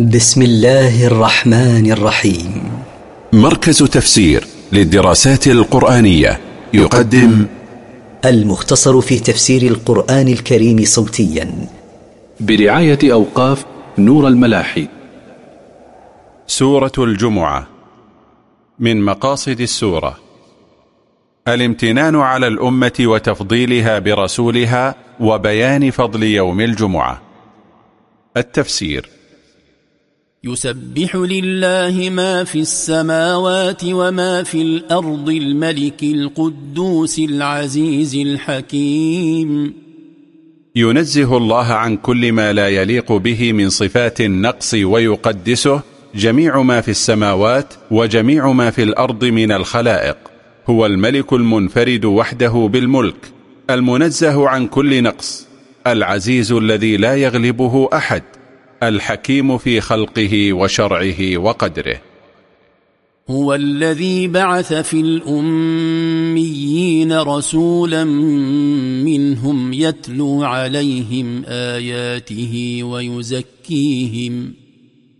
بسم الله الرحمن الرحيم. مركز تفسير للدراسات القرآنية يقدم المختصر في تفسير القرآن الكريم صوتيا. برعاية أوقاف نور الملاحي. سورة الجمعة من مقاصد السورة. الامتنان على الأمة وتفضيلها برسولها وبيان فضل يوم الجمعة. التفسير يسبح لله ما في السماوات وما في الأرض الملك القدوس العزيز الحكيم. ينزه الله عن كل ما لا يليق به من صفات النقص ويقدسه جميع ما في السماوات وجميع ما في الأرض من الخلائق. هو الملك المنفرد وحده بالملك المنزه عن كل نقص العزيز الذي لا يغلبه أحد. الحكيم في خلقه وشرعه وقدره. هو الذي بعث في الأميين رسولا منهم يتلو عليهم آياته ويزكيهم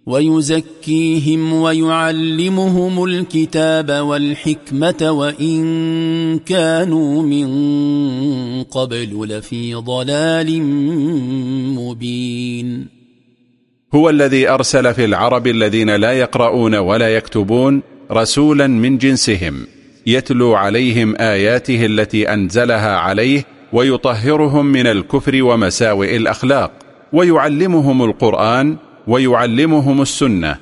ويزكيهم ويعلمهم الكتاب والحكمة وإن كانوا من قبل لفي ضلال مبين. هو الذي أرسل في العرب الذين لا يقرؤون ولا يكتبون رسولا من جنسهم يتلو عليهم آياته التي أنزلها عليه ويطهرهم من الكفر ومساوئ الأخلاق ويعلمهم القرآن ويعلمهم السنة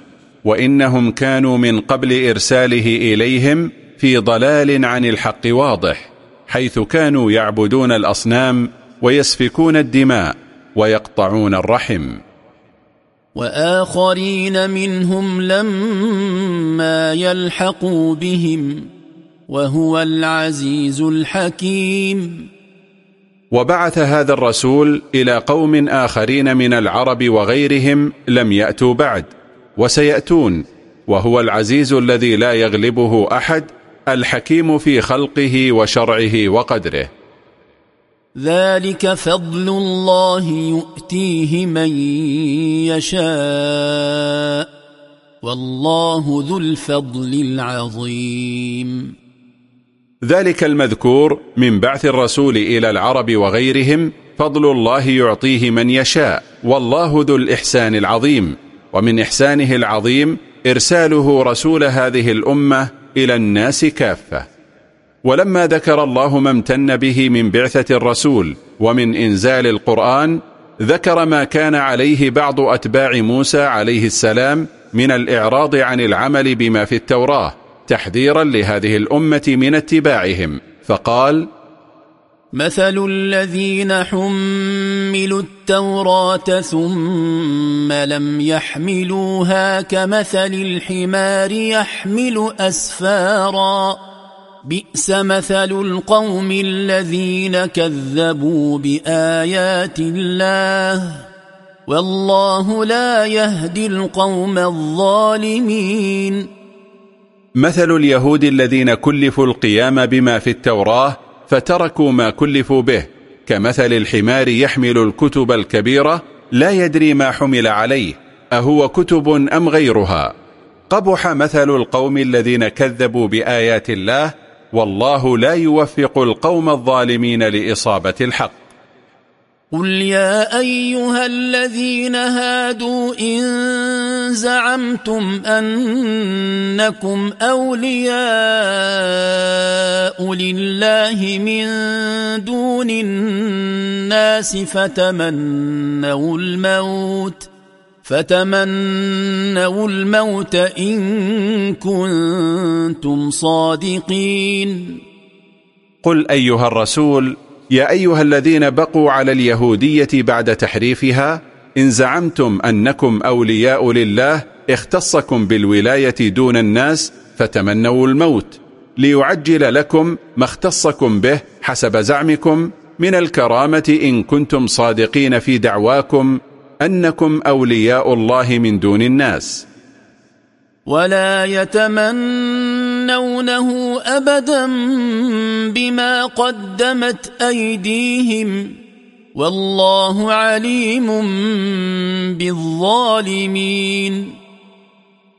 وإنهم كانوا من قبل إرساله إليهم في ضلال عن الحق واضح حيث كانوا يعبدون الأصنام ويسفكون الدماء ويقطعون الرحم. وآخرين منهم لما يلحقوا بهم وهو العزيز الحكيم. وبعث هذا الرسول إلى قوم آخرين من العرب وغيرهم لم يأتوا بعد وسيأتون وهو العزيز الذي لا يغلبه أحد الحكيم في خلقه وشرعه وقدره. ذلك فضل الله يؤتيه من يشاء والله ذو الفضل العظيم. ذلك المذكور من بعث الرسول إلى العرب وغيرهم فضل الله يعطيه من يشاء والله ذو الإحسان العظيم. ومن إحسانه العظيم إرساله رسول هذه الأمة إلى الناس كافة. ولما ذكر الله ما امتن به من بعثة الرسول ومن إنزال القرآن ذكر ما كان عليه بعض أتباع موسى عليه السلام من الإعراض عن العمل بما في التوراة تحذيرا لهذه الأمة من اتباعهم. فقال مثل الذين حملوا التوراة ثم لم يحملوها كمثل الحمار يحمل أسفارا. بئس مثل القوم الذين كذبوا بآيات الله والله لا يهدي القوم الظالمين. مثل اليهود الذين كلفوا القيام بما في التوراة فتركوا ما كلفوا به كمثل الحمار يحمل الكتب الكبيرة لا يدري ما حمل عليه أهو كتب أم غيرها؟ قبح مثل القوم الذين كذبوا بآيات الله والله لا يوفق القوم الظالمين لإصابة الحق. قل يا أيها الذين هادوا إن زعمتم أنكم أولياء لله من دون الناس فتمنوا الموت فتمنوا الموت إن كنتم صادقين. قل أيها الرسول يا أيها الذين بقوا على اليهودية بعد تحريفها إن زعمتم أنكم أولياء لله اختصكم بالولاية دون الناس فتمنوا الموت. ليعجل لكم ما اختصكم به حسب زعمكم من الكرامة إن كنتم صادقين في دعواكم أنكم أولياء الله من دون الناس. ولا يتمنونه أبدا بما قدمت أيديهم. والله عليم بالظالمين.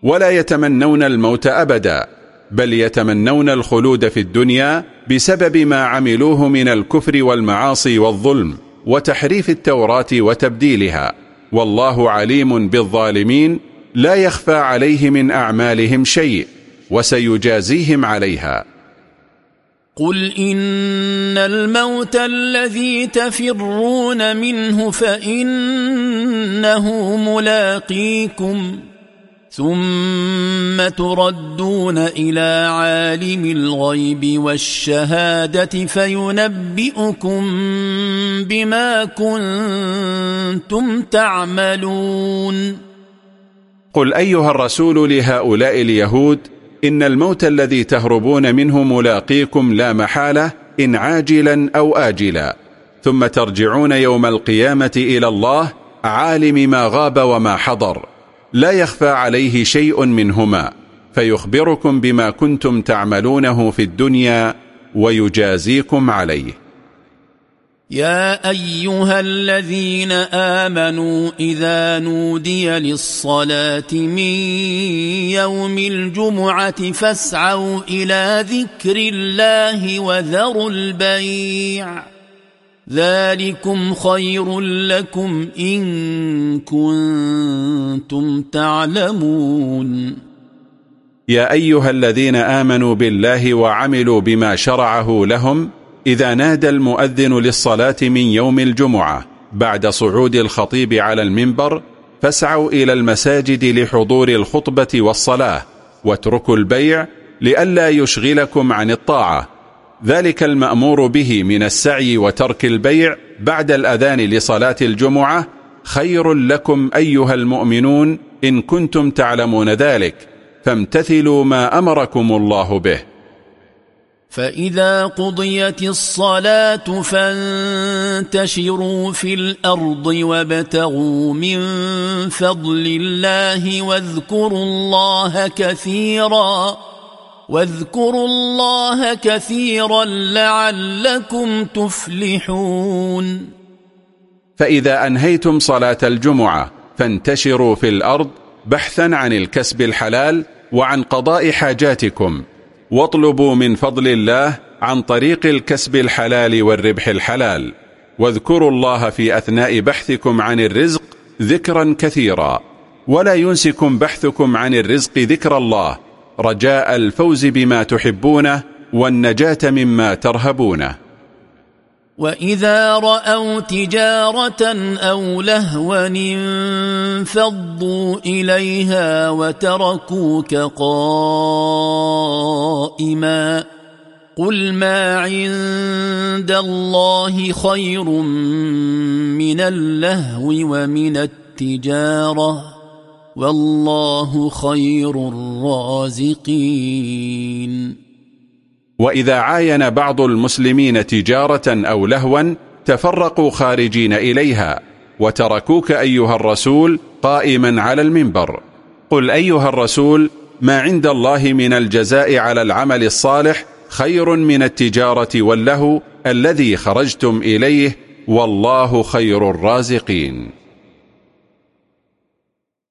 ولا يتمنون الموت أبدا بل يتمنون الخلود في الدنيا بسبب ما عملوه من الكفر والمعاصي والظلم وتحريف التوراة وتبديلها. والله عليم بالظالمين لا يخفى عليه من أعمالهم شيء وسيجازيهم عليها. قل إن الموت الذي تفرون منه فإنه ملاقيكم ثم تردون إلى عالم الغيب والشهادة فينبئكم بما كنتم تعملون. قل أيها الرسول لهؤلاء اليهود إن الموت الذي تهربون منه ملاقيكم لا محالة إن عاجلا أو آجلا. ثم ترجعون يوم القيامة إلى الله عالم ما غاب وما حضر. لا يخفى عليه شيء منهما فيخبركم بما كنتم تعملونه في الدنيا ويجازيكم عليه. يا أيها الذين آمنوا إذا نودي للصلاة من يوم الجمعة فاسعوا إلى ذكر الله وذروا البيع. ذلكم خير لكم إن كنتم تعلمون. يا أيها الذين آمنوا بالله وعملوا بما شرعه لهم إذا نادى المؤذن للصلاة من يوم الجمعة بعد صعود الخطيب على المنبر فاسعوا إلى المساجد لحضور الخطبة والصلاة واتركوا البيع لئلا يشغلكم عن الطاعة. ذلك المأمور به من السعي وترك البيع بعد الأذان لصلاة الجمعة خير لكم أيها المؤمنون إن كنتم تعلمون ذلك فامتثلوا ما أمركم الله به. فإذا قضيت الصلاة فانتشروا في الأرض وابتغوا من فضل الله واذكروا الله كثيراً. واذكروا الله كثيرا لعلكم تفلحون. فإذا أنهيتم صلاة الجمعة فانتشروا في الأرض بحثا عن الكسب الحلال وعن قضاء حاجاتكم. واطلبوا من فضل الله عن طريق الكسب الحلال والربح الحلال. واذكروا الله في أثناء بحثكم عن الرزق ذكرا كثيرا. ولا ينسكم بحثكم عن الرزق ذكر الله. رجاء الفوز بما تحبونه والنجاة مما ترهبونه. وإذا رأوا تجارة أو لهوا انفضوا إليها وتركوك قائما. قل ما عند الله خير من اللهو ومن التجارة. والله خير الرازقين. وإذا عاين بعض المسلمين تجارة أو لهوا تفرقوا خارجين إليها وتركوك أيها الرسول قائما على المنبر. قل أيها الرسول ما عند الله من الجزاء على العمل الصالح خير من التجارة واللهو الذي خرجتم إليه والله خير الرازقين.